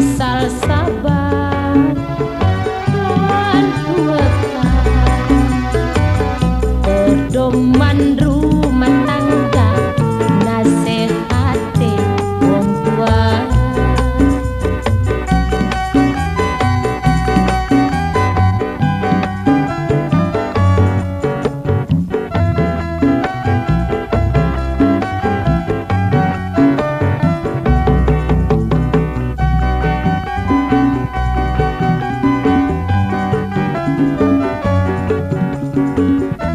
salsa. Música